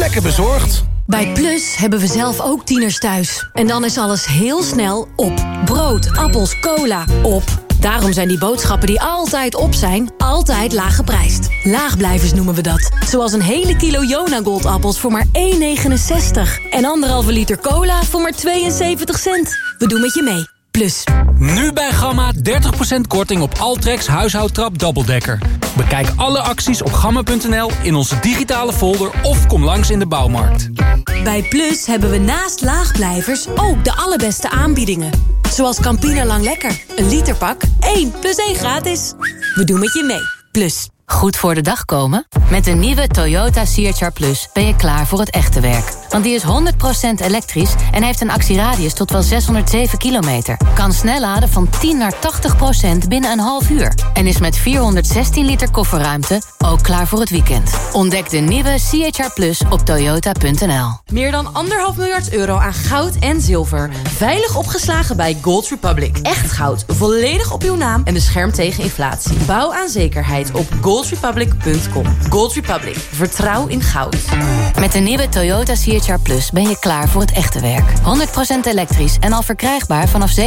Lekker bezorgd. Bij Plus hebben we zelf ook tieners thuis. En dan is alles heel snel op. Brood, appels, cola, op. Daarom zijn die boodschappen die altijd op zijn, altijd laag geprijsd. Laagblijvers noemen we dat. Zoals een hele kilo Jona Goldappels voor maar 1,69. En anderhalve liter cola voor maar 72 cent. We doen met je mee. Plus. Nu bij Gamma 30% korting op Altrex huishoudtrap dubbeldekker. Bekijk alle acties op gamma.nl in onze digitale folder of kom langs in de bouwmarkt. Bij Plus hebben we naast laagblijvers ook de allerbeste aanbiedingen. Zoals Campina Lang Lekker. Een literpak, 1 plus 1 gratis. We doen met je mee. Plus. Goed voor de dag komen? Met de nieuwe Toyota CHR Plus ben je klaar voor het echte werk. Want die is 100% elektrisch en heeft een actieradius tot wel 607 kilometer. Kan snel laden van 10 naar 80% binnen een half uur. En is met 416 liter kofferruimte ook klaar voor het weekend. Ontdek de nieuwe CHR Plus op toyota.nl. Meer dan anderhalf miljard euro aan goud en zilver. Veilig opgeslagen bij Gold Republic. Echt goud, volledig op uw naam en beschermd tegen inflatie. Bouw aan zekerheid op goldrepublic.com. Gold Republic, vertrouw in goud. Met de nieuwe Toyota CHR Plus ben je klaar voor het echte werk. 100% elektrisch en al verkrijgbaar vanaf 37.995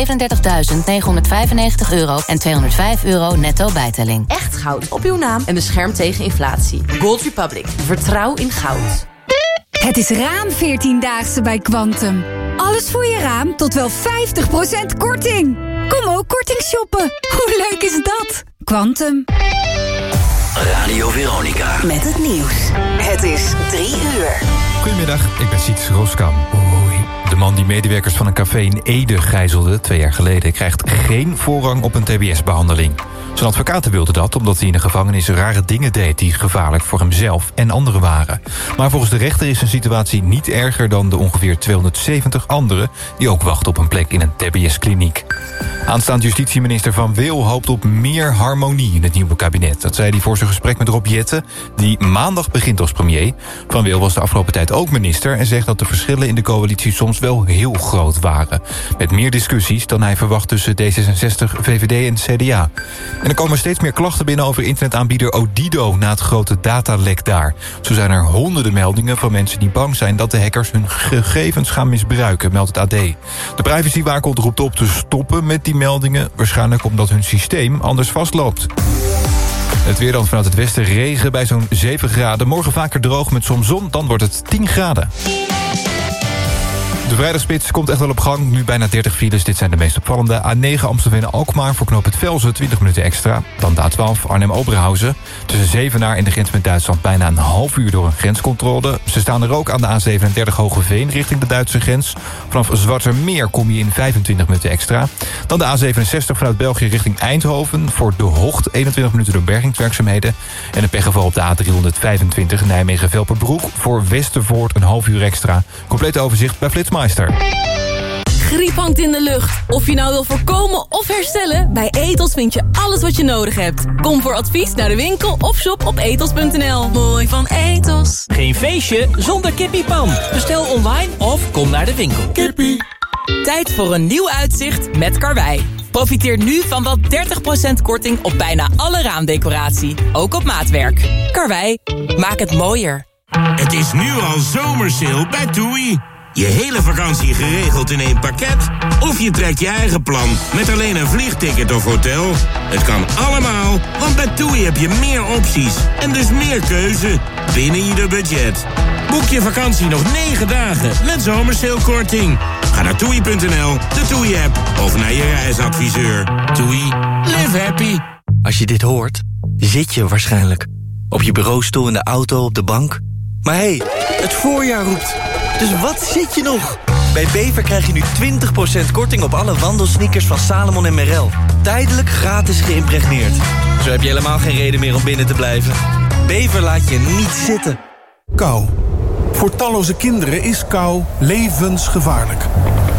euro en 205 euro netto bijtelling. Echt goud op uw naam en beschermd tegen inflatie. Gold Republic, vertrouw in goud. Het is raam 14-daagse bij Quantum. Alles voor je raam tot wel 50% korting. Kom ook korting shoppen. Hoe leuk is dat? Quantum. Radio Veronica. Met het nieuws. Het is drie uur. Goedemiddag, ik ben Siets Roskam. De man die medewerkers van een café in Ede gijzelde twee jaar geleden... krijgt geen voorrang op een tbs-behandeling. Zijn advocaten wilden dat omdat hij in de gevangenis rare dingen deed... die gevaarlijk voor hemzelf en anderen waren. Maar volgens de rechter is zijn situatie niet erger dan de ongeveer 270 anderen... die ook wachten op een plek in een tbs-kliniek. Aanstaand justitieminister Van Wil hoopt op meer harmonie in het nieuwe kabinet. Dat zei hij voor zijn gesprek met Rob Jetten, die maandag begint als premier. Van Wil was de afgelopen tijd ook minister... en zegt dat de verschillen in de coalitie soms wel heel groot waren. Met meer discussies dan hij verwacht tussen D66, VVD en CDA. En er komen steeds meer klachten binnen over internetaanbieder Odido... na het grote datalek daar. Zo zijn er honderden meldingen van mensen die bang zijn... dat de hackers hun gegevens gaan misbruiken, meldt het AD. De privacywaakhond roept op te stoppen met die meldingen... waarschijnlijk omdat hun systeem anders vastloopt. Het weer dan vanuit het westen regen bij zo'n 7 graden. Morgen vaker droog met soms zon, dan wordt het 10 graden. De vrijdagspits komt echt wel op gang. Nu bijna 30 files. Dit zijn de meest opvallende. A9 Amstelveen-Alkmaar voor knoop het Velzen 20 minuten extra. Dan de A12 Arnhem-Oberhausen. Tussen Zevenaar en de grens met Duitsland bijna een half uur door een grenscontrole. Ze staan er ook aan de A37 Hogeveen richting de Duitse grens. Vanaf Zwartermeer kom je in 25 minuten extra. Dan de A67 vanuit België richting Eindhoven. Voor de Hocht 21 minuten door bergingswerkzaamheden. En een pechgeval op de A325 Nijmegen-Velperbroek. Voor Westervoort een half uur extra. Compleet overzicht bij Flitsmeister. Griep hangt in de lucht. Of je nou wil voorkomen of herstellen... bij Etos vind je alles wat je nodig hebt. Kom voor advies naar de winkel of shop op etos.nl. Mooi van Etos. Geen feestje zonder kippiepan. Bestel online of kom naar de winkel. Kippie. Tijd voor een nieuw uitzicht met Karwei. Profiteer nu van wel 30% korting op bijna alle raamdecoratie. Ook op maatwerk. Karwei, maak het mooier. Het is nu al zomersale bij Toei. Je hele vakantie geregeld in één pakket? Of je trekt je eigen plan met alleen een vliegticket of hotel? Het kan allemaal, want bij TUI heb je meer opties en dus meer keuze binnen ieder budget. Boek je vakantie nog 9 dagen met zomersailkorting. Ga naar toei.nl, de TUI-app of naar je reisadviseur. TUI, live happy. Als je dit hoort, zit je waarschijnlijk. Op je bureaustoel, in de auto, op de bank. Maar hé, hey, het voorjaar roept. Dus wat zit je nog? Bij Bever krijg je nu 20% korting op alle wandelsneakers van Salomon en Merrell. Tijdelijk gratis geïmpregneerd. Zo heb je helemaal geen reden meer om binnen te blijven. Bever laat je niet zitten. Kou. Voor talloze kinderen is kou levensgevaarlijk.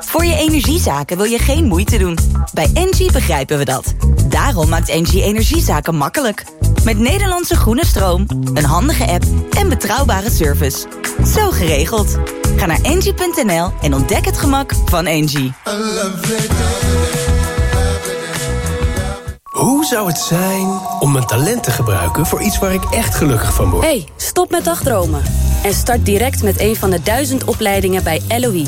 Voor je energiezaken wil je geen moeite doen. Bij Engie begrijpen we dat. Daarom maakt Engie energiezaken makkelijk... Met Nederlandse groene stroom, een handige app en betrouwbare service. Zo geregeld. Ga naar engie.nl en ontdek het gemak van Engie. Hoe zou het zijn om mijn talent te gebruiken voor iets waar ik echt gelukkig van word? hey, stop met dagdromen. En start direct met een van de duizend opleidingen bij LOE.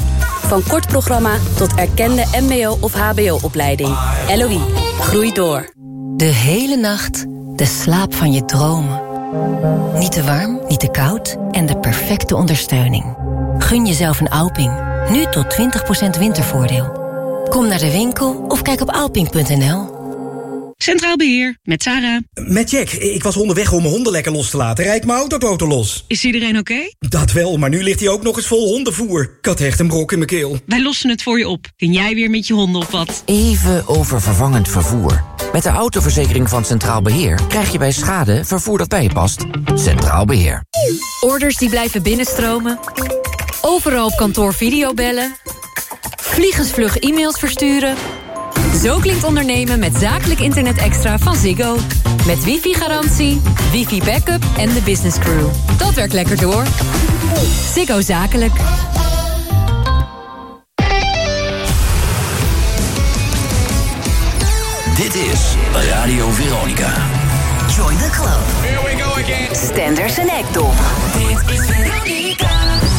Van kort programma tot erkende mbo- of hbo-opleiding. LOE, groei door. De hele nacht de slaap van je dromen. Niet te warm, niet te koud en de perfecte ondersteuning. Gun jezelf een Alping. Nu tot 20% wintervoordeel. Kom naar de winkel of kijk op alping.nl. Centraal Beheer, met Sarah. Met Jack. Ik was onderweg om mijn honden lekker los te laten. Rijd mijn autoboten los. Is iedereen oké? Dat wel, maar nu ligt hij ook nog eens vol hondenvoer. Ik had echt een brok in mijn keel. Wij lossen het voor je op. Kun jij weer met je honden op wat? Even over vervangend vervoer. Met de autoverzekering van Centraal Beheer krijg je bij schade vervoer dat bij je past. Centraal Beheer. Orders die blijven binnenstromen. Overal op kantoor videobellen. Vliegensvlug e-mails versturen. Zo klinkt ondernemen met zakelijk internet extra van Ziggo. Met wifi-garantie, wifi-backup en de business crew. Dat werkt lekker door. Ziggo Zakelijk. Dit is Radio Veronica. Join the club. Here we go again. Stenders en Ekdom. Dit is Veronica.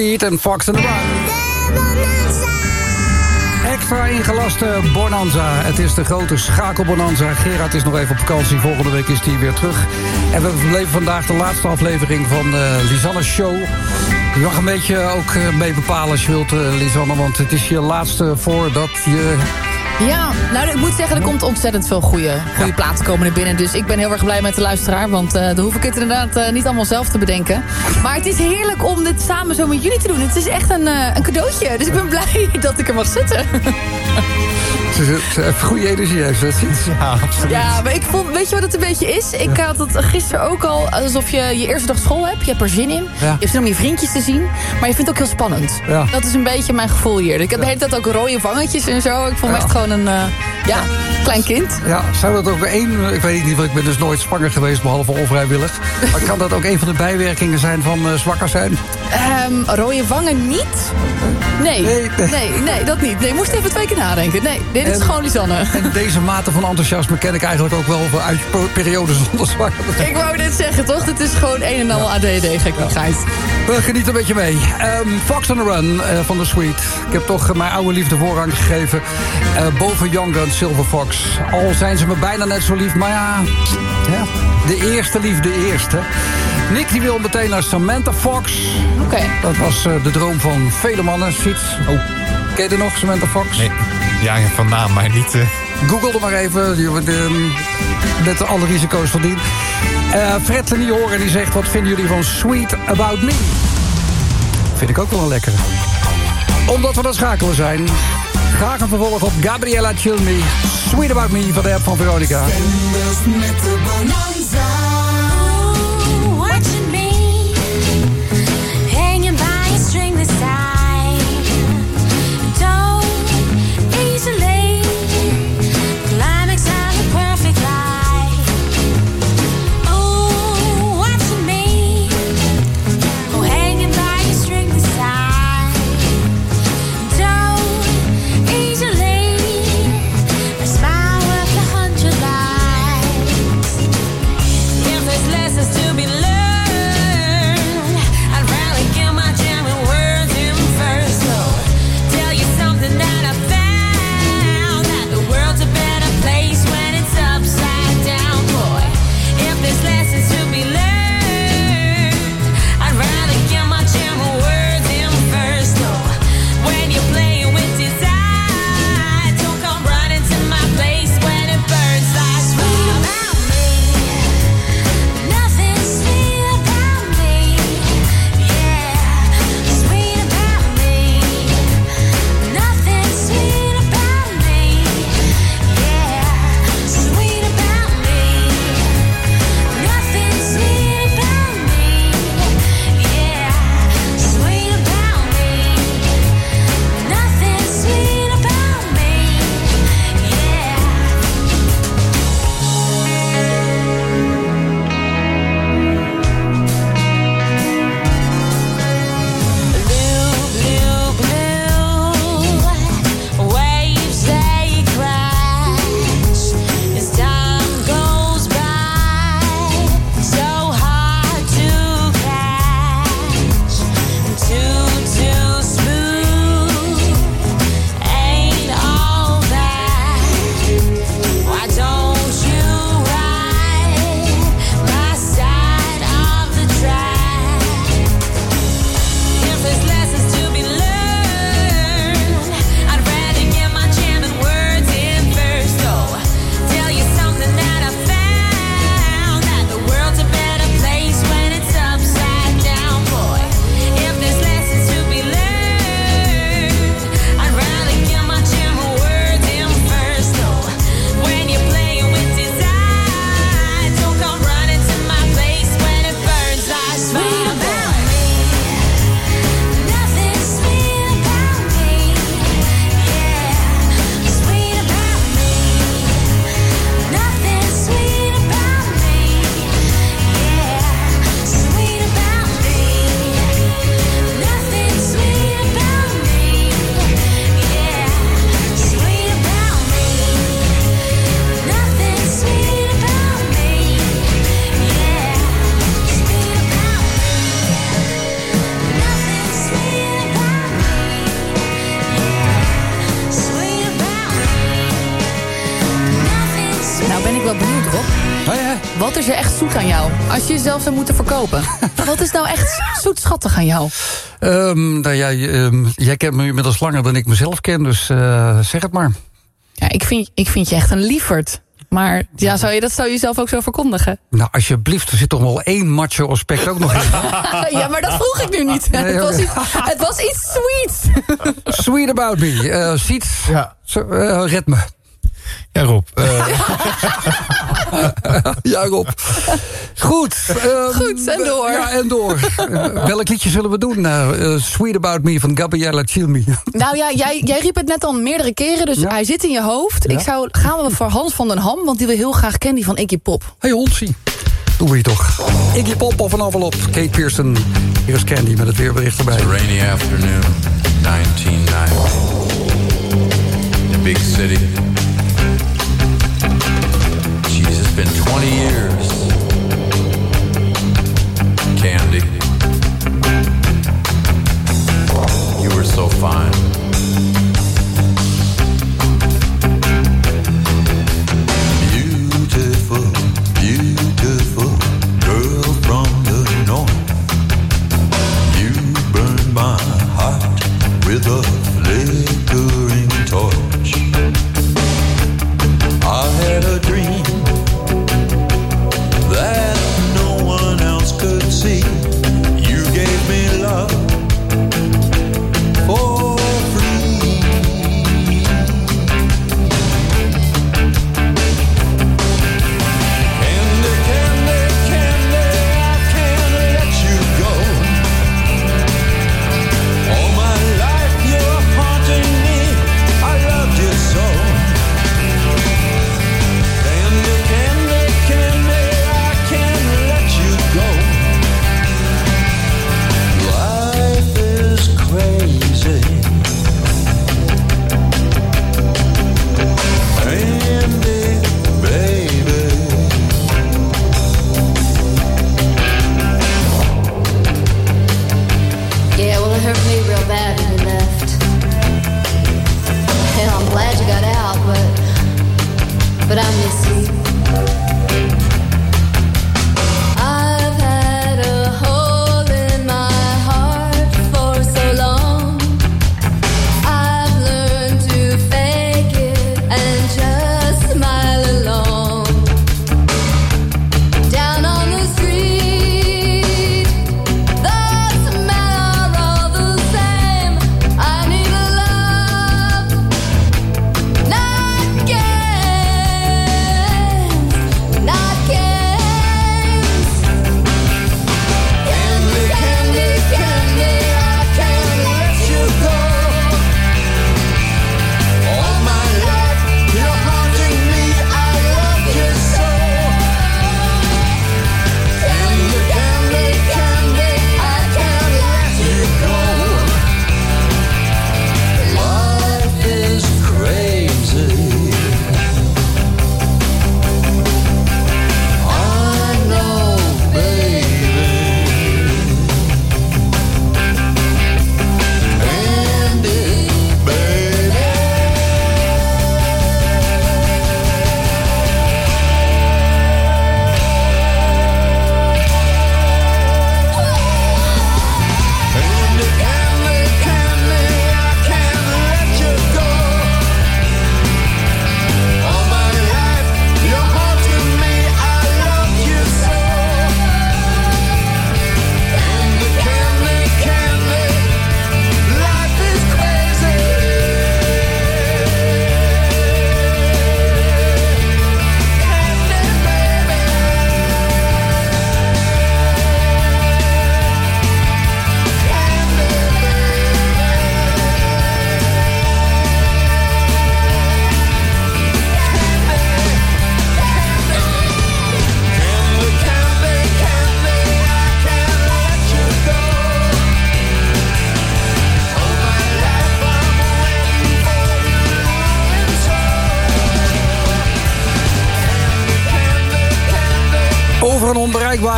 Sweet en Fox and the Run. Extra ingelaste Bonanza. Het is de grote schakelbonanza. Gerard is nog even op vakantie. Volgende week is hij weer terug. En we beleven vandaag de laatste aflevering van de Lisanne Show. Je mag een beetje ook eh, mee bepalen als je wilt, eh, Lisanne. Want het is je laatste voordat je... Ja, nou ik moet zeggen, er komt ontzettend veel goede, goede platen komen er binnen. Dus ik ben heel erg blij met de luisteraar. Want uh, dan hoef ik het inderdaad uh, niet allemaal zelf te bedenken. Maar het is heerlijk om dit samen zo met jullie te doen. Het is echt een, uh, een cadeautje. Dus ik ben blij dat ik er mag zitten. Ze heeft goede energie, heeft ze. Ja, absoluut. Ja, maar ik vond, weet je wat het een beetje is? Ik had het gisteren ook al alsof je je eerste dag school hebt. Je hebt er zin in. Ja. Je hebt zin om je vriendjes te zien. Maar je vindt het ook heel spannend. Ja. Dat is een beetje mijn gevoel hier. Ik heb de hele tijd ook rode vangetjes en zo. Ik vond me echt gewoon een uh, ja, klein kind. Ja, zou dat ook één... Ik weet niet, want ik ben dus nooit zwanger geweest, behalve onvrijwillig. Maar kan dat ook een van de bijwerkingen zijn van uh, zwakker zijn? Um, rode vangen niet? Nee. Nee, nee. nee, nee dat niet. Nee, moest even twee keer nadenken. Nee, dit is gewoon Lisanne. En deze mate van enthousiasme ken ik eigenlijk ook wel uit periodes zonder zwanger. Ik wou dit zeggen, toch? Dit is gewoon een en al ja. ADD, gekkigheid. Ja. We genieten een beetje mee. Um, Fox on the Run uh, van The Sweet. Ik heb toch mijn oude liefde voorrang gegeven. Uh, boven Young Gun, Silver Fox. Al zijn ze me bijna net zo lief, maar ja... ja de eerste liefde eerst, hè. Nick die wil meteen naar Samantha Fox. Oké. Okay. Dat was uh, de droom van vele mannen. Fiets. Oh. Ken je er nog, Samantha Fox? Nee. Ja, van naam, maar niet... Uh... Google er maar even. Je, met alle risico's van dien. Uh, Fred de Niehoren die zegt... Wat vinden jullie van Sweet About Me? Vind ik ook wel een lekkere. Omdat we dat schakelen zijn... Graag een vervolg op Gabriella Chilmi. Sweet About Me van de app van Veronica. Zou moeten verkopen. Wat is nou echt zoet schattig aan jou? Um, nou ja, um, jij kent me inmiddels langer dan ik mezelf ken, dus uh, zeg het maar. Ja, ik vind, ik vind je echt een lieferd. Maar ja, zou je dat zou je zelf ook zo verkondigen? Nou, alsjeblieft, er zit toch wel één macho aspect ook nog in. ja, maar dat vroeg ik nu niet. Nee, het, was iets, het was iets sweets. Sweet about me. Uh, Siet, ja. uh, red me. Ja, Rob. Uh... ja, Rob. Goed. Um, Goed, en door. Ja, en door. Uh, welk liedje zullen we doen? Uh, Sweet About Me van Gabriella Chilmi. Nou ja, jij, jij riep het net al meerdere keren, dus ja. hij zit in je hoofd. Ja. Ik zou, gaan we voor Hans van den Ham, want die wil heel graag Candy van Iggy Pop. Hey Honsie. Doen we je toch. Iggy Pop of een envelop. Kate Pearson. Hier is Candy met het weerbericht erbij. It's a rainy afternoon, 1990. In a big city. 20 years. Candy. You were so fine.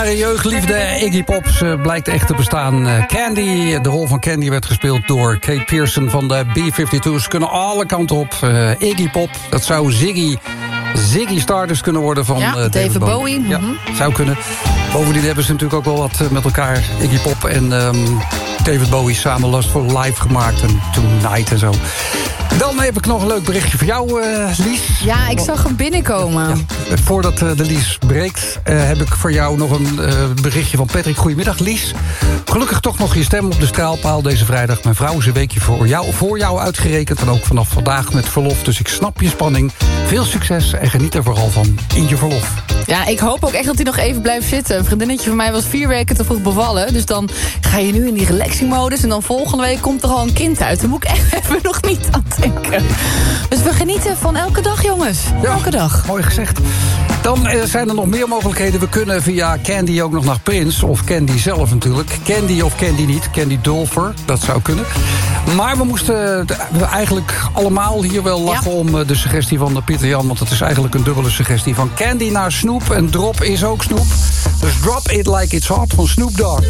Onbereikbare jeugdliefde. Iggy Pop ze blijkt echt te bestaan. Eh, Candy, de rol van Candy werd gespeeld door Kate Pearson van de B-52's. Kunnen alle kanten op. Eh, Iggy Pop, dat zou Ziggy Ziggy Stardust kunnen worden van Ja, eh, David Bowie. Ja, mhm. zou kunnen. Bovendien hebben ze natuurlijk ook wel wat eh, met elkaar... Iggy Pop en ehm, David Bowie samen Last for Life gemaakt. En Tonight en zo. Dan heb ik nog een leuk berichtje voor jou, eh, Lies. Ja, ik zag hem binnenkomen. Voordat eh, de Lies breekt, eh, heb ik voor jou nog een eh, berichtje van Patrick. Goedemiddag, Lies. Gelukkig toch nog je stem op de straalpaal deze vrijdag. Mijn vrouw is een weekje voor jou, voor jou uitgerekend. En ook vanaf vandaag met verlof. Dus ik snap je spanning. Veel succes en geniet er vooral van in je verlof. Ja, ik hoop ook echt dat hij nog even blijft zitten. Een vriendinnetje van mij was vier weken te vroeg bevallen. Dus dan ga je nu in die relaxing-modus. En dan volgende week komt er al een kind uit. Daar moet ik echt even nog niet aan Dus we genieten van elke dag, jongens. elke dag. Mooi gezegd. Dan eh, zijn er nog meer mogelijkheden. We kunnen via Candy ook nog naar Prins. Of Candy zelf natuurlijk. Candy of Candy niet. Candy Dulfer, dat zou kunnen. Maar we moesten de- we eigenlijk allemaal hier wel lachen om eh, de suggestie van eh, Pieter Jan. Want het is eigenlijk een dubbele suggestie. Van Candy naar Snoep. En Drop is ook Snoep. Dus Drop It Like It's Hot van Snoop Dogg.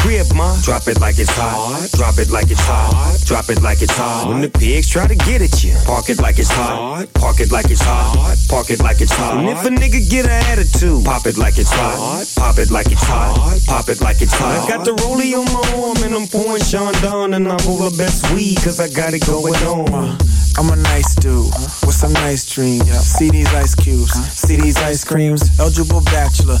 Crib, ma, drop it like it's hot. Drop it like it's hot. Drop it like it's hot. When the pigs try to get at you, park it like it's hot. Park it like it's hot. Park it like it's hot. And if a nigga get an attitude, pop it like it's hot. Pop it like it's hot. Pop it like it's hot. I got the rollie on my arm and I'm pouring Sean down and I roll the best weed cause I got it going on. I'm a nice dude with some nice dreams. See these ice cubes, see these ice creams. Eligible bachelor,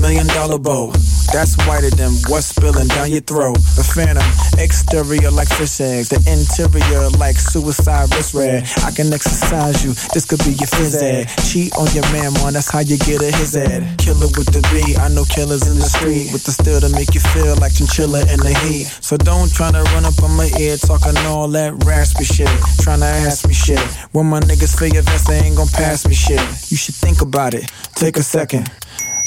million dollar bow. That's whiter than what's spilling down your throat. A phantom, exterior like fish eggs, the interior like suicide wrist red. I can exercise you, this could be your phys ed. Cheat on your man, man, that's how you get a his ed. Killer with the B, I know killers in the street with the steel to make you feel like chinchilla in the heat. So don't try to run up on my ear talking all that raspy shit. trying to ask me shit. When my niggas feel your vest, they ain't gon' pass me shit. You should think about it. Take a second.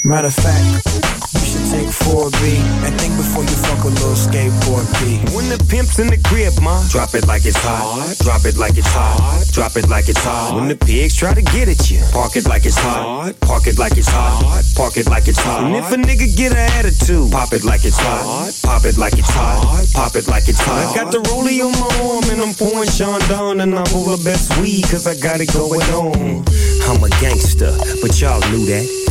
Matter of fact, you should take 4B and think before you fuck a little skateboard B. When the pimp's in the crib, ma, drop it like it's hot. Drop it like it's hot. Drop it like it's hot. When the pigs try to get at you, park it like it's hot. Park it like it's hot. Park it like it's hot. And if a nigga get an attitude, pop it like it's hot. Pop it like it's hot. Pop it like it's hot. I got the rollie on my arm and I'm pouring Sean down and I roll the best weed cause I got it going on. I'm a gangster, but y'all knew that.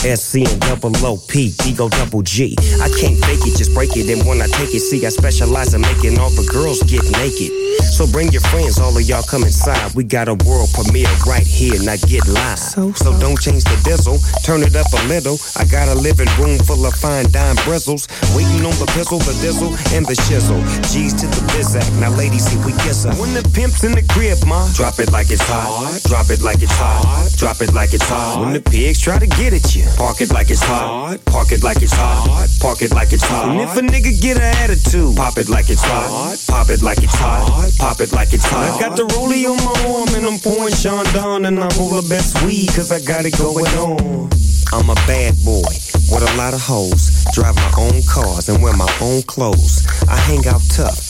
SC and double OP, Ego double G. I can't fake it, just break it. And when I take it, see, I specialize in making all the girls get naked. So bring your friends, all of y'all come inside. We got a world premiere right here, now get live. So, don't change the diesel, turn it up a little. I got a living room full of fine dime bristles. Waiting on the pistol, the dizzle, and the shizzle. G's to the bizac, now ladies, see, we kiss her. When the pimp's in the crib, ma, drop it like it's hot. Drop it like it's hot. Drop it like it's hot. When the pigs try to get at you, park it like it's hot. Park it like it's hot. Park it like it's hot. And if a nigga get an attitude, pop it like it's hot. Pop it like it's hot. Pop it like it's hot. I got the rollie on my arm and I'm pouring Sean down and I roll the best weed cause I got it going on. I'm a bad boy with a lot of hoes. Drive my own cars and wear my own clothes. I hang out tough.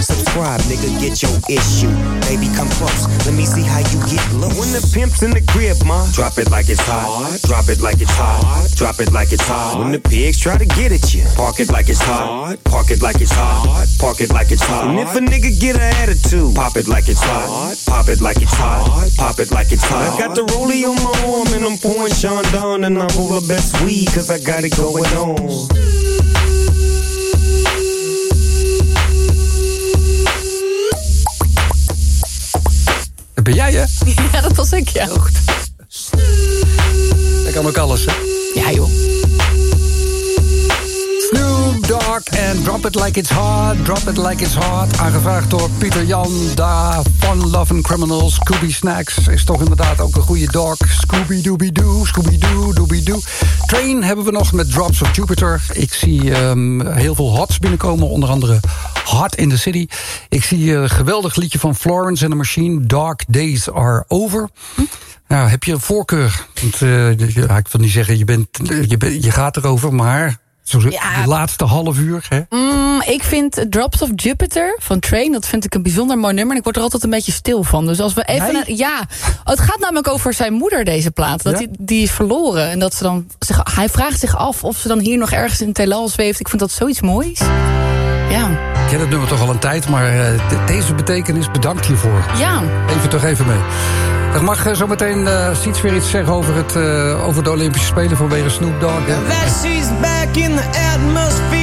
Subscribe, nigga, get your issue. Baby, come close, let me see how you get low. When the pimp's in the crib, ma, drop it like it's hot. Drop it like it's hot. Drop it like it's hot. When the pigs try to get at you, park it like it's hot. Park it like it's hot. Park it like it's hot. And if a nigga get an attitude, pop it like it's hot. Pop it like it's hot. Pop it like it's hot. I got the rollie on my arm and I'm pouring Sean down and I roll the best weed cause I got it going on. Ben jij, hè? Ja, dat was ik, ja. Dat kan ook alles, hè? Ja, joh. En Drop It Like It's Hot, Drop It Like It's Hot. Aangevraagd door Pieter Jan, da Fun Loving Criminals. Scooby Snacks is toch inderdaad ook een goede dog. Scooby Dooby Doo, Scooby Doo, Dooby Doo. Train hebben we nog met Drops of Jupiter. Ik zie ehm, heel veel hots binnenkomen, onder andere Hot in the City. Ik zie een geweldig liedje van Florence and the Machine, Dark Days Are Over. Nou, heb je een voorkeur? Want, eh, ja, ik wil niet zeggen, je, bent, je, bent, je gaat erover, maar... Zo Ja. De laatste half uur, hè? Mm, ik vind Drops of Jupiter van Train... dat vind ik een bijzonder mooi nummer. En ik word er altijd een beetje stil van. Dus als we even... Nee? een- ja, het gaat namelijk over zijn moeder, deze plaat. Dat Ja? die, die is verloren. En dat ze dan... Zich, hij vraagt zich af of ze dan hier nog ergens in het heelal zweeft. Ik vind dat zoiets moois. Ja, Ik ken het nummer toch al een tijd, maar eh, de- deze betekenis, bedankt hiervoor. ja. Even toch even mee. Ik mag eh, zo meteen uh, Siets weer iets zeggen over, het, eh, over de Olympische Spelen vanwege Snoop Dogg. back in atmosphere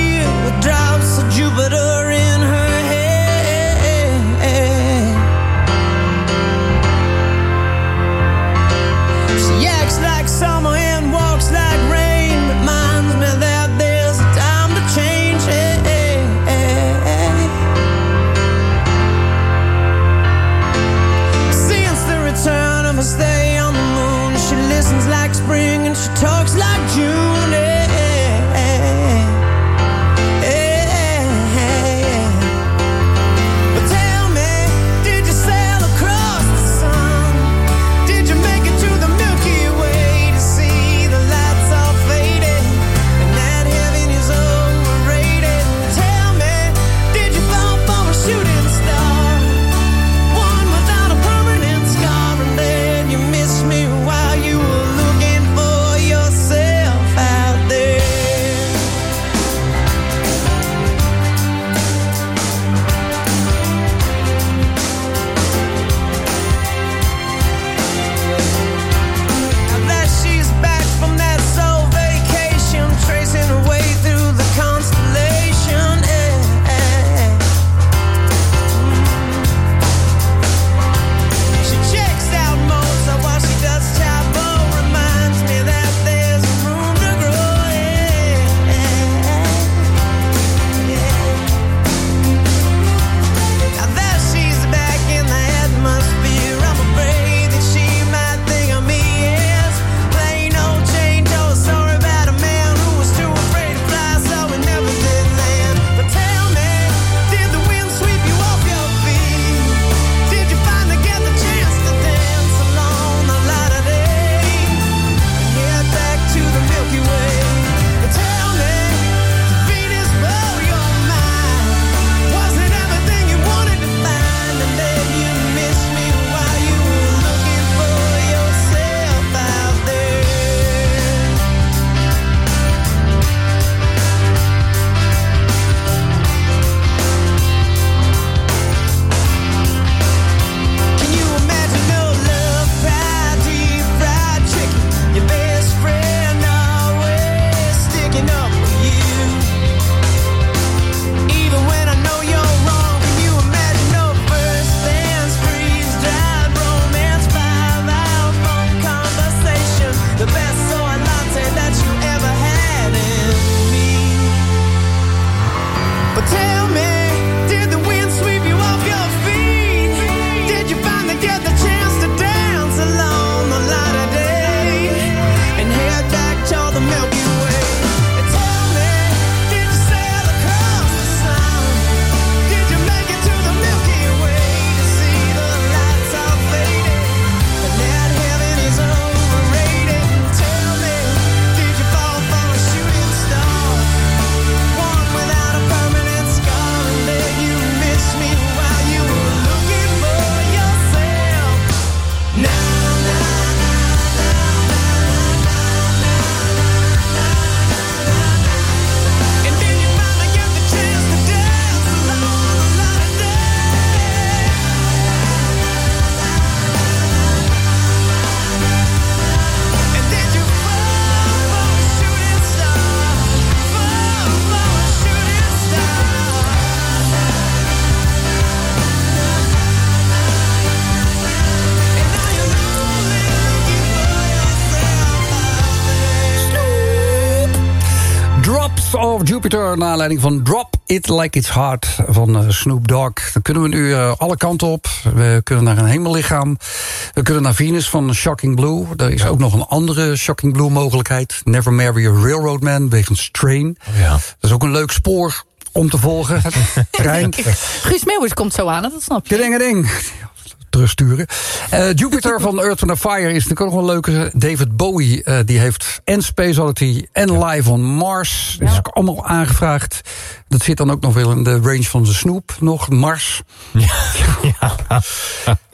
Naar aanleiding van Drop It Like It's Hard van eh, Snoop Dogg. Dan kunnen we nu eh, alle kanten op. We kunnen naar een hemellichaam. We kunnen naar Venus van Shocking Blue. Er is ook nog een andere Shocking Blue mogelijkheid. Never Marry a Railroad Man, wegens Train. ja. Dat is ook een leuk spoor om te volgen. Het trein. Guus Meeuwis komt zo aan, dat snap je. Ding, ding. Terugsturen. Eh, Jupiter van Earth and Fire is natuurlijk ook nog een leuke. David Bowie, eh, die heeft en Space Oddity en Live on Mars. Dat is ook allemaal aangevraagd. Dat zit dan ook nog wel in de range van de Snoep, nog Mars. Ja,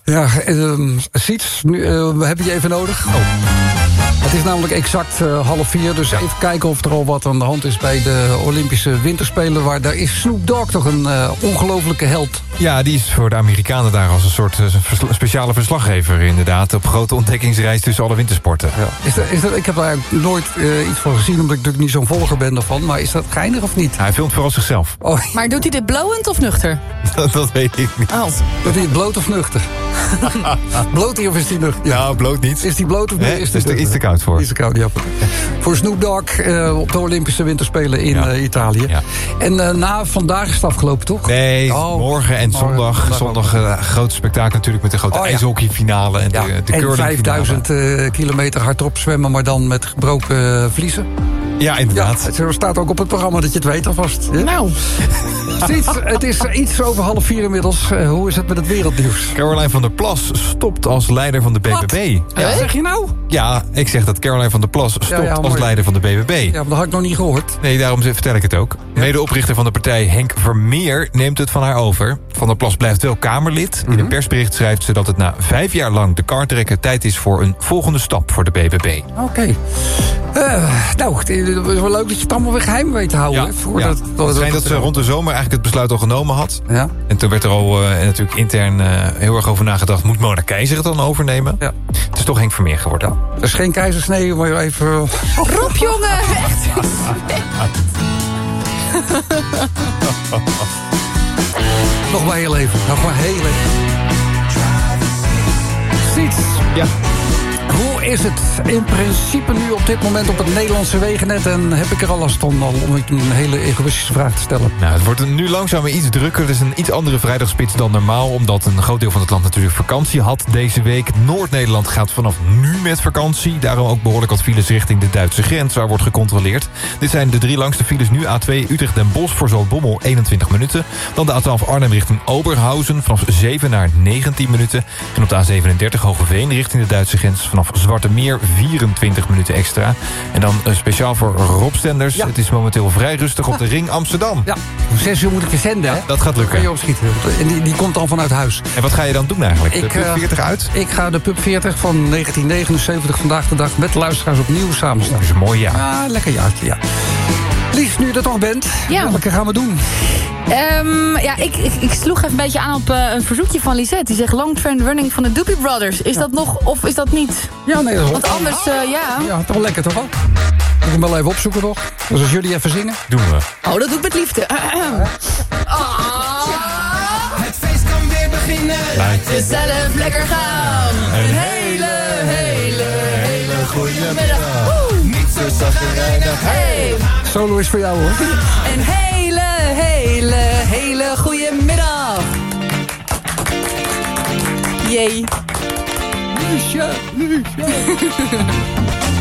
ja. ehm, Siets, nu, we hebben je even nodig. Oh. Het is namelijk exact eh, half vier, dus even kijken of er al wat aan de hand is bij de Olympische Winterspelen. Waar daar is Snoop Dogg toch een eh, ongelofelijke held. Ja, die is voor de Amerikanen daar als een soort eh, versla- speciale verslaggever inderdaad. Op grote ontdekkingsreis tussen alle wintersporten. Is dat, is dat, ik heb daar eigenlijk nooit eh, iets van gezien, omdat ik natuurlijk niet zo'n volger ben daarvan. Maar is dat geinig of niet? Hij filmt vooral zichzelf. Oh, Maar doet hij dit blowend of nuchter? dat, dat weet ik niet. Oh. doet hij het bloot of nuchter? bloot hij of is hij nuchter? Ja. Nou, bloot niet. Is die bloot of niet? het is iets te koud voor. Iets te koud, ja. Voor Snoop Dogg eh, op de Olympische Winterspelen in Ja. eh, Italië. En eh, na vandaag is het afgelopen, toch? Nee, Oh. morgen en Morgen, zondag. zondag Zondag groot spektakel natuurlijk met de grote Oh, ijshockeyfinale en de, de en curlingfinale. 5000 eh, kilometer hardop zwemmen, maar dan met gebroken vliezen. Ja, inderdaad. Het staat ook op het programma dat je het weet alvast. Ja? Nou. Ziet, het is iets over half vier inmiddels. Eh, hoe is het met het wereldnieuws? Caroline van der Plas stopt als leider van de BBB. Wat zeg je nou? Ja, ik zeg dat Caroline van der Plas stopt ja, als leider van de BBB. Ja, maar dat had ik nog niet gehoord. Nee, daarom vertel ik het ook. Medeoprichter van de partij Henk Vermeer neemt het van haar over. Van der Plas blijft wel Kamerlid. Mhm. In een persbericht schrijft ze dat het na vijf jaar lang de kar trekken tijd is voor een volgende stap voor de BBB. Oké. Eh, nou, het is wel leuk dat je het allemaal weer geheim weet te houden. hè, Ja, schijnt dat ze rond de zomer eigenlijk het besluit al genomen had. Ja. En toen werd er al eh, natuurlijk intern eh, heel erg over nagedacht... moet Mona Keizer het dan overnemen? Ja. Het is toch Henk Vermeer geworden. Er is geen keizersnee, maar even... Rob, jongen! Echt. Nog maar heel even. Nog maar heel even. Ziet. Ja. Hoe is het in principe nu op dit moment op het Nederlandse wegennet? En heb ik er al last van om een hele egoïstische vraag te stellen? Nou, het wordt nu langzaam iets drukker. Het is een iets andere vrijdagspits dan normaal... omdat een groot deel van het land natuurlijk vakantie had deze week. Noord-Nederland gaat vanaf nu met vakantie. Daarom ook behoorlijk wat files richting de Duitse grens... waar wordt gecontroleerd. Dit zijn de drie langste files nu. A2 Utrecht-Den Bosch voor Zaltbommel 21 minuten. Dan de A12 Arnhem richting Oberhausen vanaf 7 naar 19 minuten. En op de A37 Hogeveen richting de Duitse grens... vanaf Zwarte Meer 24 minuten extra. En dan eh, speciaal voor Rob Stenders. Het is momenteel vrij rustig op de ring Amsterdam. Ja, om zes uur moet ik je zenden? Dat gaat Kan lukken. je opschieten. En die, die komt dan vanuit huis. En wat ga je dan doen eigenlijk? De Pub eh, 40 uit? Ik ga de Pub 40 van 1979 vandaag de dag met luisteraars opnieuw samenstellen. Dat is een mooi jaar. Ah, lekker jaartje, ja. Lies, nu je er toch bent, Ja. welke gaan we doen? Ehm, ja, ik, ik, ik sloeg even een beetje aan op eh, een verzoekje van Lisette. Die zegt long trend running van de Doobie Brothers. Is dat nog of is dat niet? Ja, nee, dat is Want anders, eh, ja. Ja, toch lekker toch ook? Ik moet hem wel even opzoeken toch? Dus als jullie even zingen. Doen we. Oh, dat doe ik met liefde. Het feest kan weer beginnen. Jezelf lekker gaan. Hey. Solo is voor jou hoor. Een hele, hele, hele goede middag. Jee. Liesje, Liesje.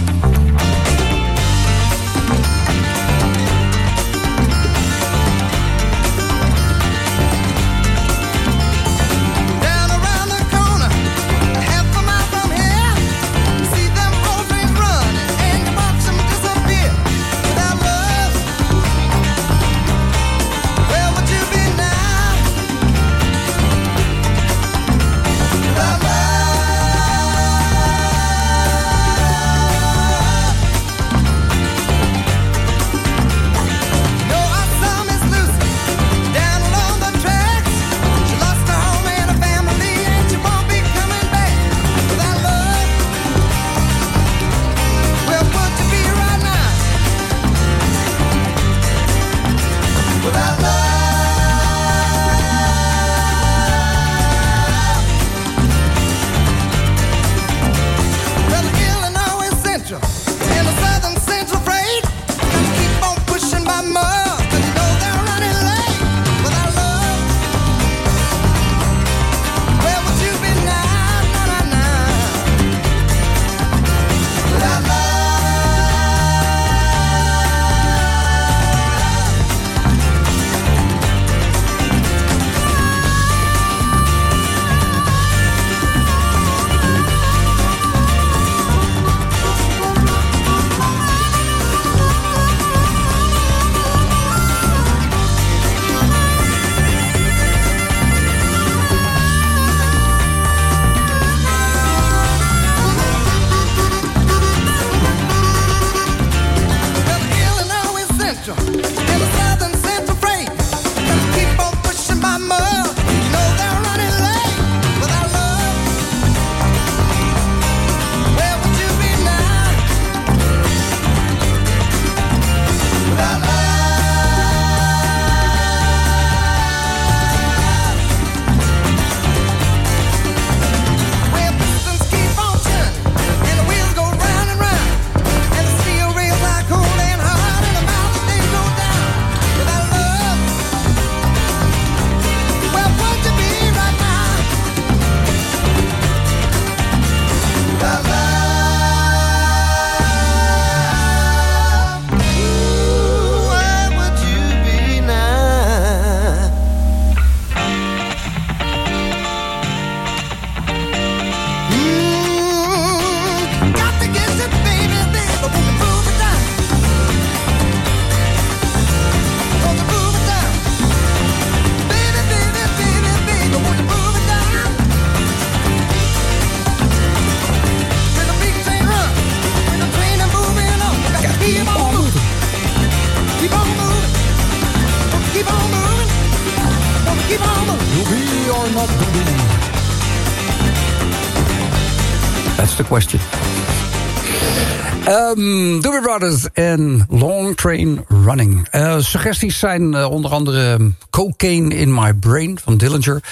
Brothers en Long Train Running. Suggesties zijn uh, onder andere um, Cocaine in My Brain van Dillinger.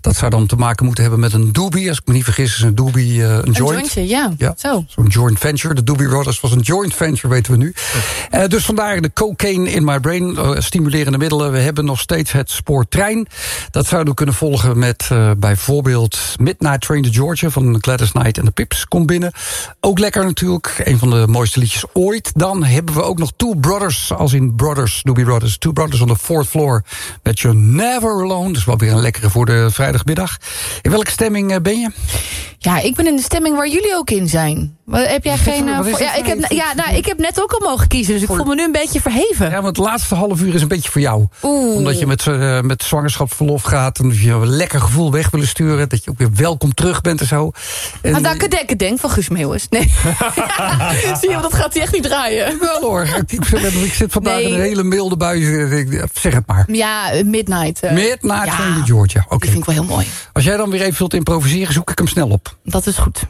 Dat zou dan te maken moeten hebben met een doobie. Als ik me niet vergis is een doobie uh, een, Een joint. jointje, ja. Ja, Zo. zo'n joint venture. De Doobie Brothers was een joint venture, weten we nu. Eh, dus vandaar de cocaine in my brain, eh, stimulerende middelen. We hebben nog steeds het spoortrein. Dat zouden we kunnen volgen met eh, bijvoorbeeld Midnight Train to Georgia... van Gladys Knight en de Pips komt binnen. Ook lekker natuurlijk, een van de mooiste liedjes ooit. Dan hebben we ook nog Two Brothers, als in Brothers, Doobie Brothers. Two Brothers on the Fourth Floor met You're Never Alone. Dus wel weer een lekkere voor de vrijdagmiddag. In welke stemming eh, ben je? Ja, ik ben in de stemming waar jullie ook in zijn. Wat, heb jij geen... eh, voor- dat ja, ik heb, ja, nou, ik heb net ook al mogen kiezen, dus ik voel me nu een beetje verheven. Ja, want het laatste half uur is een beetje voor jou. Oeh. Omdat je met, eh, met zwangerschapsverlof gaat... en dat je een lekker gevoel weg willen sturen... dat je ook weer welkom terug bent en zo. En, Maar dat ik het denk van Guus Meeuwis. Nee. Zie je, dat gaat hij echt niet draaien. Wel hoor, ik, ik, zit vandaag Nee. in een hele milde bui. Ik- Zeg het maar. Ja, Midnight. eh, Midnight ja, to Georgia. Oké. Die vind ik wel heel mooi. Als jij dan weer even wilt improviseren, zoek ik hem snel op. Dat is goed.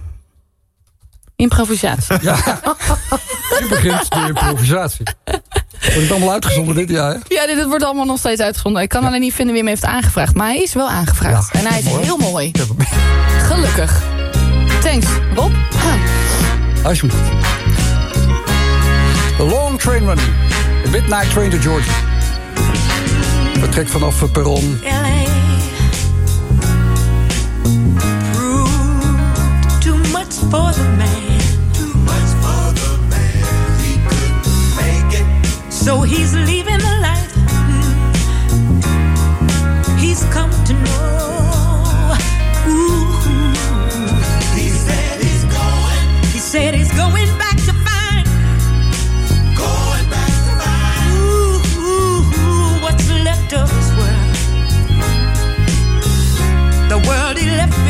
Improvisatie. Ja. Nu begint de improvisatie. Wordt het allemaal uitgezonden dit jaar, hè? Ja, dit, dit wordt allemaal nog steeds uitgezonden. Ik kan alleen niet vinden wie hem heeft aangevraagd. Maar hij is wel aangevraagd. Ja, en hij is mooi. heel mooi. Gelukkig. Thanks, Rob. Ah. Alsjeblieft. The Long Train Running. The Midnight Train to Georgia. Vertrek vanaf het perron. Too much for the man. So he's leaving the life hmm. he's come to know. He said he's going. He said he's going back to find. Going back to find. Ooh, what's left of world. The world he left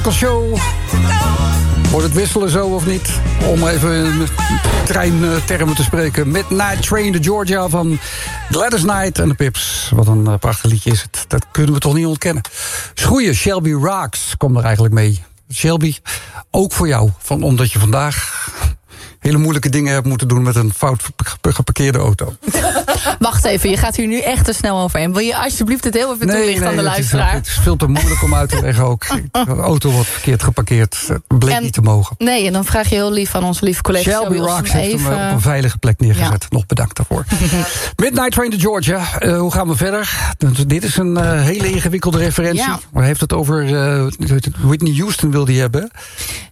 schakelshow. Wordt het wisselen zo of niet? Om even in treintermen te spreken. Midnight Train to Georgia van Gladys Knight en de Pips. Wat een eh, prachtig liedje is het. Dat kunnen we toch niet ontkennen. Schoeien, Shelby Rocks komt er eigenlijk mee. Shelby, ook voor jou. Van, omdat je vandaag hele moeilijke dingen hebt moeten doen... met een fout geparkeerde auto. Wacht even, je gaat hier nu echt te snel overheen. Wil je alsjeblieft het heel even toelichten aan de het is, luisteraar? het is veel te moeilijk om uit te leggen ook. De auto wordt verkeerd geparkeerd. Bleek En- niet te mogen. Nee, en dan vraag je heel lief aan onze lieve collega Shelby Rocks heeft hem even... op een veilige plek neergezet. Nog bedankt daarvoor. Midnight Train to Georgia. Eh, hoe gaan we verder? Dus dit is een eh, hele ingewikkelde referentie. Ja. Hij heeft het over eh, Whitney Houston wil die hebben.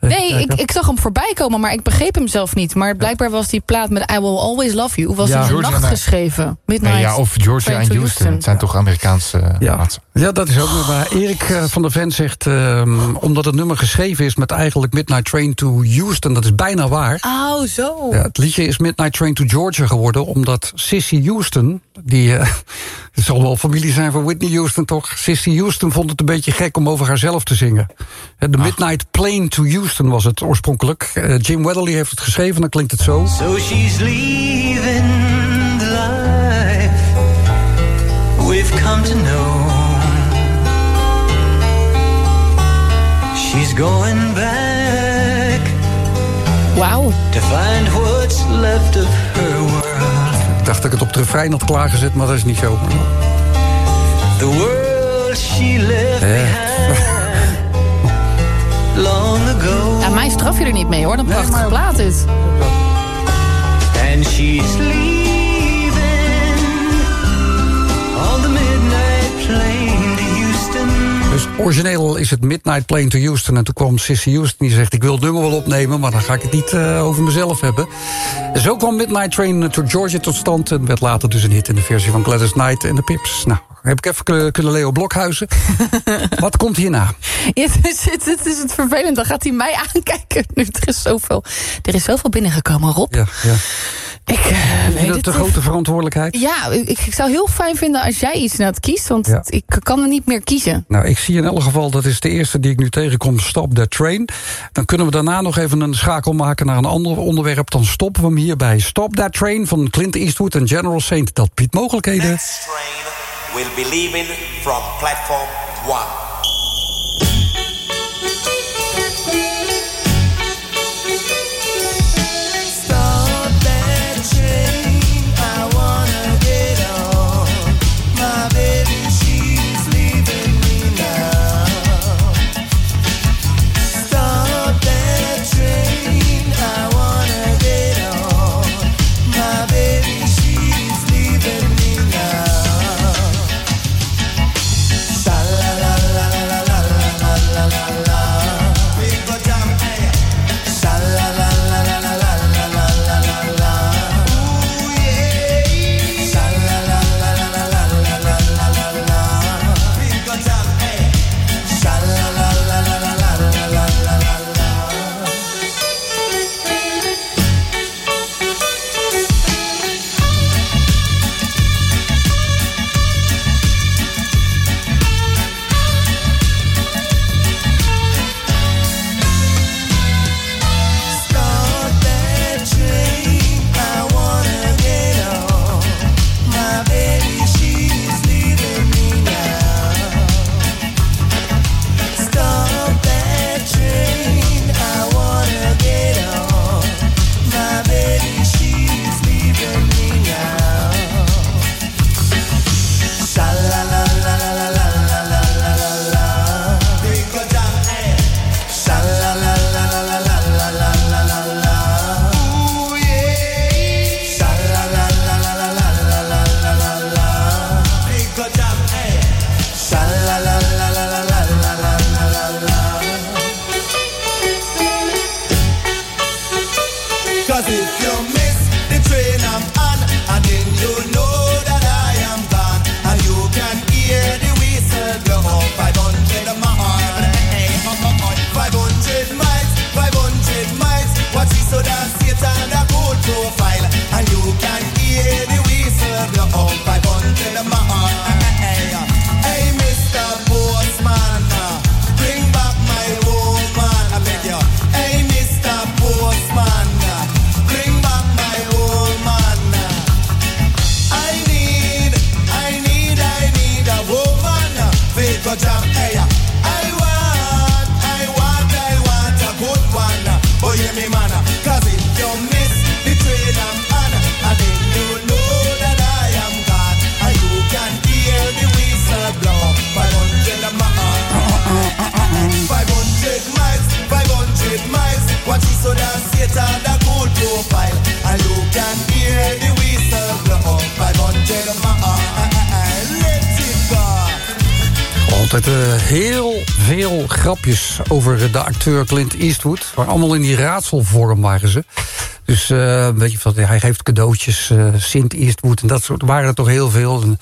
Even Nee, ik, ik zag hem voorbij komen, maar ik begreep hem zelf niet. Maar blijkbaar was die plaat met I Will Always Love You... was Ja. in de nacht en- Midnight Nee, ja, of Georgia en to Houston. Het zijn toch Amerikaanse eh, Ja. plaatsen. Ja, dat is ook nog waar. Erik eh, van der Ven zegt... ehm, omdat het nummer geschreven is met eigenlijk Midnight Train to Houston... dat is bijna waar. Oh, zo. Ja, het liedje is Midnight Train to Georgia geworden... omdat Sissy Houston, die... eh, het zal wel familie zijn van Whitney Houston, toch? Sissy Houston vond het een beetje gek om over haarzelf te zingen. De Midnight Plane to Houston was het oorspronkelijk. Jim Weatherly heeft het geschreven, dan klinkt het zo. So she's leaving come to know. She's going back Wauw. to find what's left of her world. Ik dacht dat ik het op het refrein had klaargezet, maar dat is niet zo. The world she left behind long ago. Ja, mij straf je er niet mee hoor, een prachtige plaat is. And she's leaving Dus origineel is het Midnight Plane to Houston. En toen kwam Sissy Houston die zegt... ik wil het nummer wel opnemen, maar dan ga ik het niet eh, over mezelf hebben. En zo kwam Midnight Train to Georgia tot stand... en werd later dus een hit in de versie van Gladys Knight en de Pips. Nou, heb ik even kunnen- Leo Blokhuizen. Wat komt hierna? Ja, het, is, het, het is het vervelend, dan gaat hij mij aankijken. Nu, er, is zoveel, er is zoveel binnengekomen, Rob. Ja, ja. Ik uh, de grote verantwoordelijkheid? Ja, ik, zou heel fijn vinden als jij iets net kiest. Want ik kan er niet meer kiezen. Nou, ik zie in elk geval, dat is de eerste die ik nu tegenkom, Stop the Train. Dan kunnen we daarna nog even een schakel maken naar een ander onderwerp. Dan stoppen we hem hierbij. Stop That Train van Clint Eastwood en General Saint. Dat biedt mogelijkheden. Next train will be leaving from platform 1. Acteur Clint Eastwood. Maar allemaal in die raadselvorm waren ze. Dus eh, weet je, hij geeft cadeautjes, eh Sint Eastwood en dat soort. Waren er toch heel veel. En,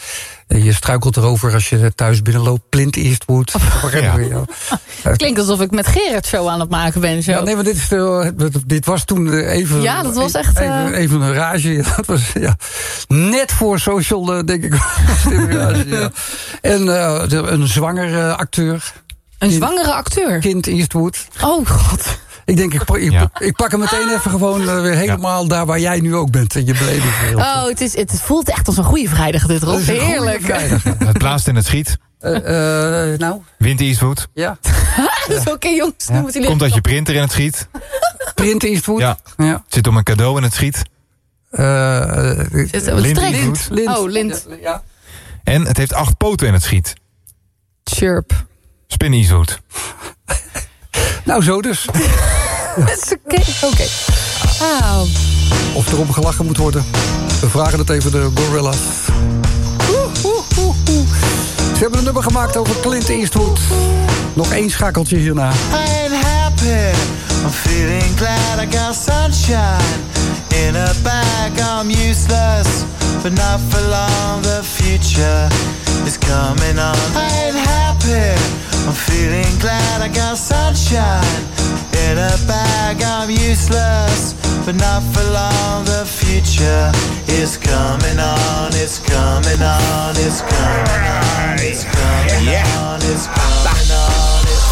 eh, je struikelt erover als je thuis binnenloopt. Clint Eastwood. Ja. Ja. Het klinkt alsof ik met Gerard show aan het maken ben. Zo. Ja, nee, maar dit, is, dit was toen even... Ja, dat was echt, Even, even een rage. Dat was, ja, net voor social, denk ik. rage, ja. En een zwangere acteur. Een zwangere acteur? Kind Eastwood. Oh god. Ik denk, ik, pak- ik, ik pak hem meteen even gewoon eh, weer helemaal daar waar jij nu ook bent. In je. Oh, het, is, het voelt echt als een goede vrijdag dit, Rob. Dat is een goede Heerlijk. vrijdag, Het blaast en het schiet. Eh, eh, nou, Wint Eastwood. ja. Dat is Oké jongens, nu moeten jullie... Komt uit je printer en het schiet. Print Eastwood. Ja. Ja. Zit om een cadeau en het schiet. Eh, Zit- Lint. Lint. Oh, lint. Ja. En het heeft acht poten en het schiet. Chirp. Spin Eastwood. Nou, zo dus. Dat is oké. Oké. Ah, Of er om gelachen moet worden. We vragen het even de Gorilla's. Ze hebben een nummer gemaakt over Clint Eastwood. Nog één schakeltje hierna. I ain't happy. I'm feeling glad I got sunshine in a bag. I'm useless, but not for long. The future is coming on. I ain't happy. I'm feeling glad I got sunshine in a bag. I'm useless, but not for long. The future is coming on. It's coming on. It's coming on. It's coming on. It's coming on.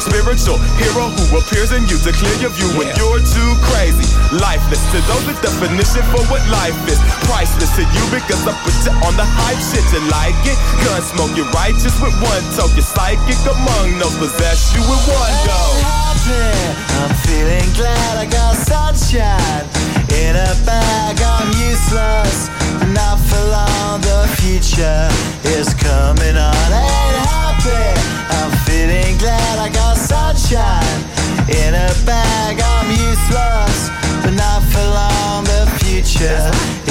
spiritual hero who appears in you to clear your view when you're too crazy. Lifeless to those the definition for what life is. Priceless to you because I put you on the hype shit. You like it? Gun smoke, you're righteous with one toke. You're psychic among no possess you with one go. I'm feeling glad I got sunshine in a bag. I'm useless, not for long. The future is coming on. Ain't I'm feeling glad I got sunshine in a bag. I'm useless, but not for long. The future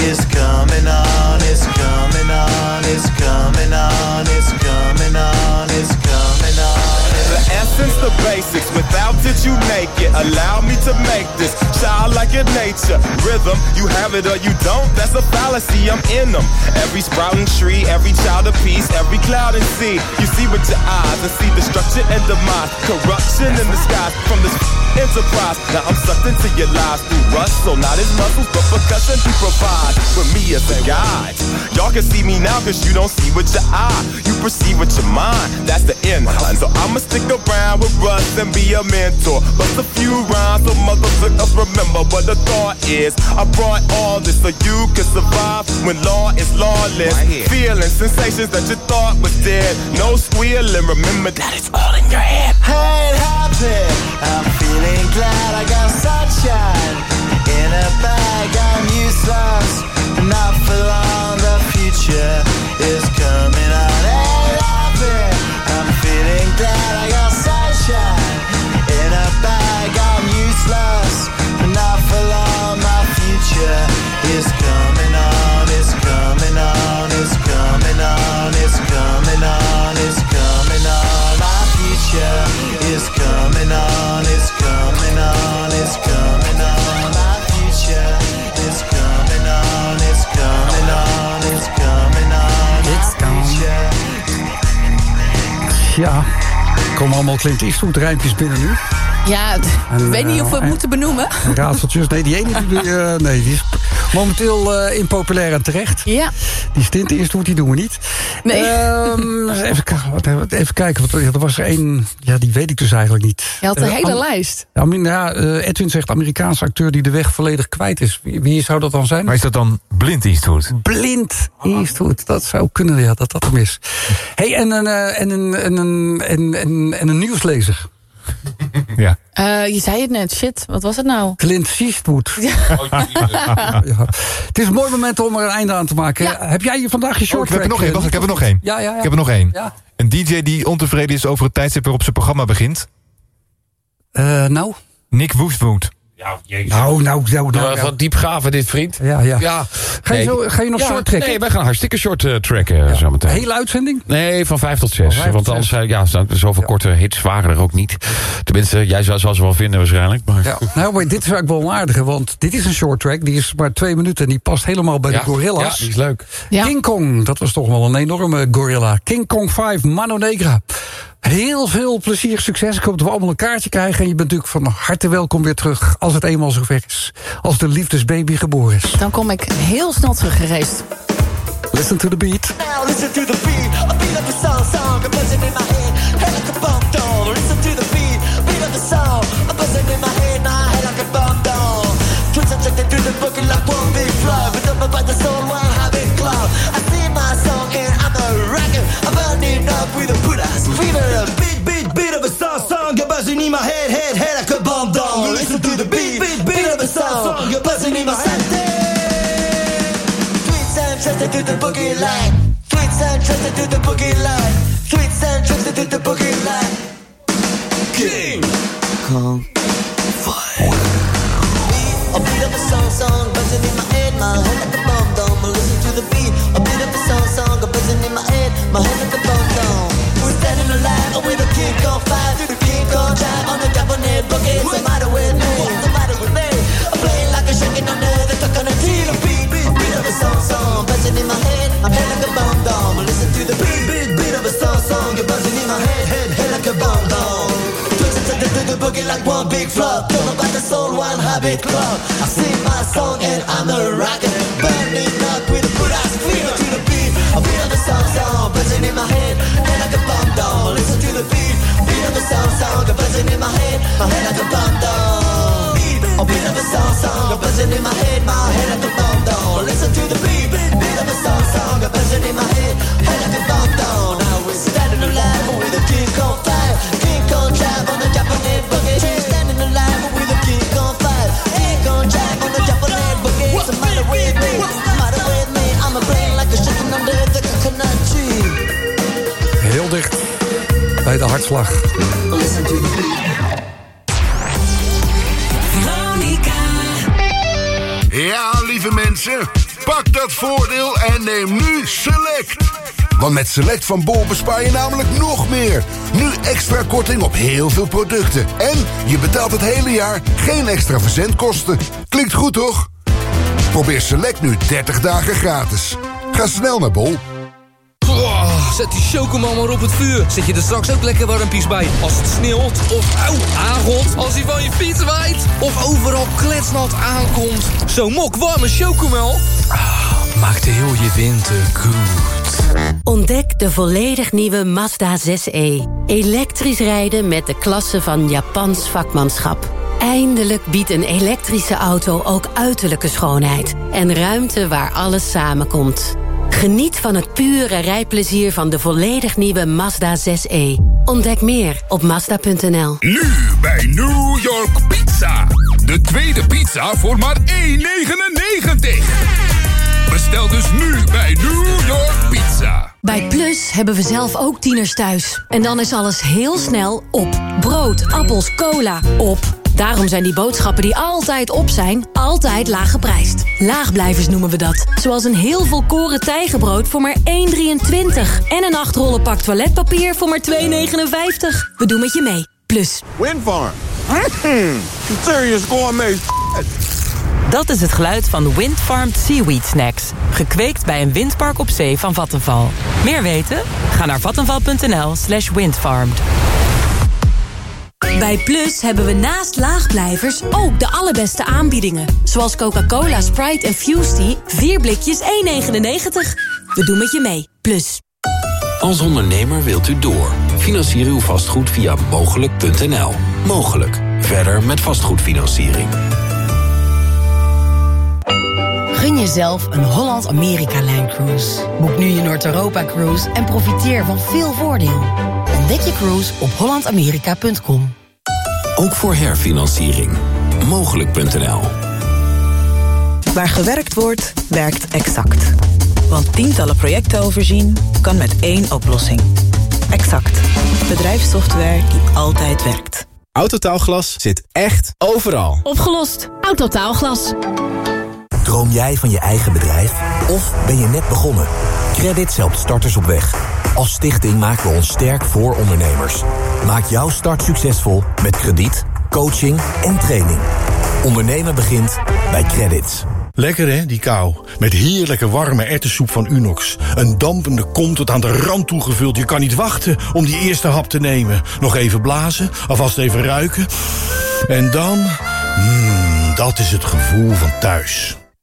is coming on. It's coming on. It's coming on. It's coming on. It's coming on. The essence, the basics. Without it, you make it. Allow me to make this child like in nature. Rhythm, you have it or you don't. That's a fallacy. I'm in them. Every sprouting tree, every child of peace, every cloud and sea. You see with your eyes and see destruction and demise. Corruption in the skies from this enterprise. Now I'm sucked into your lies through rust. So not his muscles, but percussion he provides with me as a guide. Y'all can see me now cause you don't see with your eye. You perceive with your mind. That's the end. So I'ma stick around with Russ and be a mentor. Bust a few rhymes so motherfuckers remember what the thought is. I brought all this so you can survive when law is lawless. Feeling sensations that you thought was dead. No squealing. Remember that it's all in your head. ain't happy. I'm feeling glad I got sunshine in a bag. I'm useless, not for long. The future is coming on. Ain't happy. I'm feeling glad I got sunshine in a bag. My future is coming on. It's coming on. It's coming on. It's coming on. It's coming on. My future is coming on. It's coming on. It's coming on. My future is coming on. It's coming on. It's coming on. It's Ja, komen allemaal Clint Eastwood rijmpjes binnen nu. Ja, En, ik weet niet eh, of we het en- moeten benoemen. Raadseltjes. Nee, die ene die, eh, nee, die is Momenteel eh, impopulair en terecht. Ja. Die stint eerst hoe die doen we niet. Nee. Ehm, even, even kijken, want er was er één... Ja, die weet ik dus eigenlijk niet. Je had een Eh, hele Am- lijst. Ja, eh, Edwin zegt Amerikaanse acteur die de weg volledig kwijt is. Wie, wie zou dat dan zijn? Maar is dat dan blind Eastwood? Blind Eastwood, dat zou kunnen, ja, dat dat hem is. hey, en een, eh, en een, en een, en, en, en een nieuwslezer. Ja. Eh, je zei het net, shit, wat was het nou? Clint Eastwood. Ja. Het is een mooi moment om er een einde aan te maken. Heb jij hier vandaag je Oh, short ik heb er nog één. Wacht, ik heb er nog één. Ja, ja, ja. Ik heb er nog één. Ja. Een DJ die ontevreden is over het tijdstip waarop zijn programma begint. Eh, nou? Nick Woestwood. Ja, jezus. Nou, nou, nou, nou. Nou, Wat diepgaven dit, vriend. Ja, ja. Ga je zo- ga je nog Ja, short tracken? Nee, wij gaan hartstikke short eh, tracken zometeen. Hele uitzending? Nee, van vijf tot zes. Vijf Want anders, eh, ja, zoveel korte hits waren er ook niet. Tenminste, jij zou, zou ze wel vinden waarschijnlijk. Maar... Ja, nou, maar dit is eigenlijk wel een aardige, want dit is een short track. Die is maar twee minuten en die past helemaal bij Ja, de gorilla's. ja, die is leuk. King Kong, dat was toch wel een enorme gorilla. King Kong 5, Mano Negra. Heel veel plezier, succes. Ik hoop dat we allemaal een kaartje krijgen. En je bent natuurlijk van harte welkom weer terug als het eenmaal zover is. Als de liefdesbaby geboren is. Dan kom ik heel snel teruggereisd. Listen to the beat. Now listen to the beat, a beat of the song, song, a buzzing in my head, head like a bomb doll. Listen to the beat, beat of the song, a buzzing in my head, my head like a bomb doll. Twins are checked through the booking like one big flow, but up by the soul, I'm burning up with a Buddha's fever. A beat, beat, beat of a song, song, a buzzing in my head, head, head like a bomb doll. Listen to the beat, beat, beat of a song, song, a buzzing in my head. Sweet sound trusted through the boogie line. Sweet sound trusted through the boogie line. Sweet sound trusted through the boogie line. King Kong Fire. A beat of a song, song, buzzing in my head, my head like one big flop. Don't about the soul, one habit club. I sing my song and I'm a rocker, burning up with a good ass fever to the beat. A beat of the song, song, buzzing in my head, head like a bomb dome. Listen to the beat, beat of the song, song, buzzing in my head, my head like a dome. Beat, a beat of a song, song, buzzing in my head, my head like a bomb dome. Listen to the beat, beat of a song, song, a buzzing in my head, head like a bomb dome. Now we're standing alive with a King Kong de hartslag. Ja, lieve mensen, pak dat voordeel en neem nu Select. Want met Select van Bol bespaar je namelijk nog meer. Nu extra korting op heel veel producten. En je betaalt het hele jaar geen extra verzendkosten. Klinkt goed, toch? Probeer Select nu 30 dagen gratis. Ga snel naar Bol. Oh, zet die chocomel maar op het vuur. Zet je er straks ook lekker warmpies bij. Als het sneeuwt of auw, aangot. Als hij van je fiets waait. Of overal kletsnat aankomt. Zo'n mok warme chocomel. Ah, maakt heel je winter goed. Ontdek de volledig nieuwe Mazda 6e. Elektrisch rijden met de klasse van Japans vakmanschap. Eindelijk biedt een elektrische auto ook uiterlijke schoonheid. En ruimte waar alles samenkomt. Geniet van het pure rijplezier van de volledig nieuwe Mazda 6e. Ontdek meer op Mazda.nl. Nu bij New York Pizza. De tweede pizza voor maar 1,99. Bestel dus nu bij New York Pizza. Bij Plus hebben we zelf ook tieners thuis. En dan is alles heel snel op. Brood, appels, cola, op. Daarom zijn die boodschappen die altijd op zijn, altijd laag geprijsd. Laagblijvers noemen we dat. Zoals een heel volkoren tijgenbrood voor maar 1,23. En een 8 rollen pak toiletpapier voor maar 2,59. We doen met je mee. Plus. Windfarm. Mm, serious gourmet. Dat is het geluid van Windfarmed Seaweed Snacks. Gekweekt bij een windpark op zee van Vattenval. Meer weten? Ga naar vattenval.nl slash windfarmed. Bij Plus hebben we naast laagblijvers ook de allerbeste aanbiedingen. Zoals Coca-Cola, Sprite en Fusty. 4 blikjes 1,99. We doen met je mee. Plus. Als ondernemer wilt u door. Financier uw vastgoed via mogelijk.nl. Mogelijk. Verder met vastgoedfinanciering. Gun jezelf een Holland-Amerika-lijncruise. Boek nu je Noord-Europa-cruise en profiteer van veel voordeel. Ontdek je cruise op hollandamerika.com. Ook voor herfinanciering. Mogelijk.nl. Waar gewerkt wordt, werkt Exact. Want tientallen projecten overzien kan met één oplossing. Exact. Bedrijfssoftware die altijd werkt. Autotaalglas zit echt overal. Opgelost. Autotaalglas. Droom jij van je eigen bedrijf? Of ben je net begonnen? Credits helpt starters op weg. Als stichting maken we ons sterk voor ondernemers. Maak jouw start succesvol met krediet, coaching en training. Ondernemen begint bij Credits. Lekker hè, die kou. Met heerlijke warme ertessoep van Unox. Een dampende kom tot aan de rand toegevuld. Je kan niet wachten om die eerste hap te nemen. Nog even blazen, alvast even ruiken. En dan... Mmm, dat is het gevoel van thuis.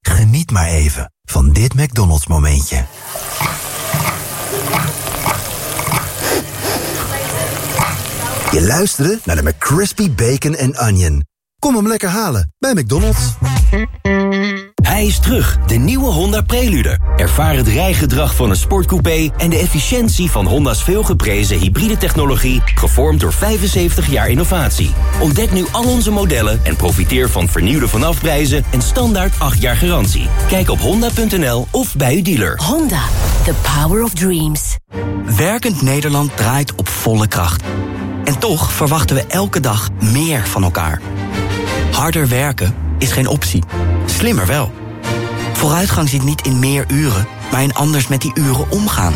Geniet maar even van dit McDonald's momentje. Je luisterde naar de McCrispy Bacon and Onion. Kom hem lekker halen bij McDonald's. Hij is terug, de nieuwe Honda Prelude. Ervaar het rijgedrag van een sportcoupé en de efficiëntie van Honda's veelgeprezen hybride technologie, gevormd door 75 jaar innovatie. Ontdek nu al onze modellen en profiteer van vernieuwde vanafprijzen en standaard 8 jaar garantie. Kijk op honda.nl of bij uw dealer. Honda, the power of dreams. Werkend Nederland draait op volle kracht. En toch verwachten we elke dag meer van elkaar. Harder werken is geen optie. Slimmer wel. Vooruitgang zit niet in meer uren, maar in anders met die uren omgaan.